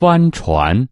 帆船。